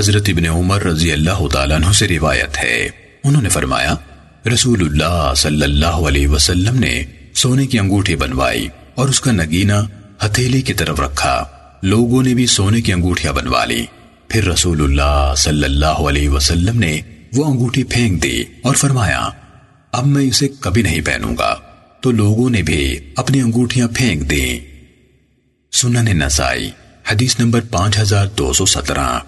हज़रत इबन उमर रज़ी अल्लाह तु से रिवायत है। उन्होंने फरमाया, रसूलुल्लाह सल्लल्लाहु अलैहि वसल्लम ने सोने की अंगूठी बनवाई और उसका नगीना हथेली की तरफ़ रखा। लोगों ने भी सोने की अंगूठियाँ बनवा ली। फिर रसूलुल्लाह सल्लल्लाहु अलैहि वसल्लम ने वो अंगूठी फेंक दी और फरमाया, अब मैं इसे कभी नहीं पहनूँगा। तो लोगों ने भी अपनी अंगूठियाँ फेंक दी। सुनन नसाई, हदीस नंबर पाँच हज़ार दो सौ सत्रह।